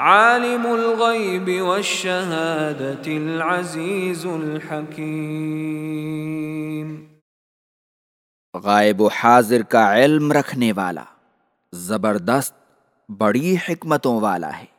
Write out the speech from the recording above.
عالم الغیب والشہادت العزیز الحکیم غائب و حاضر کا علم رکھنے والا، زبردست، بڑی حکمتوں والا ہے۔